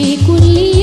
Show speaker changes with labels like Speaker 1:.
Speaker 1: في كل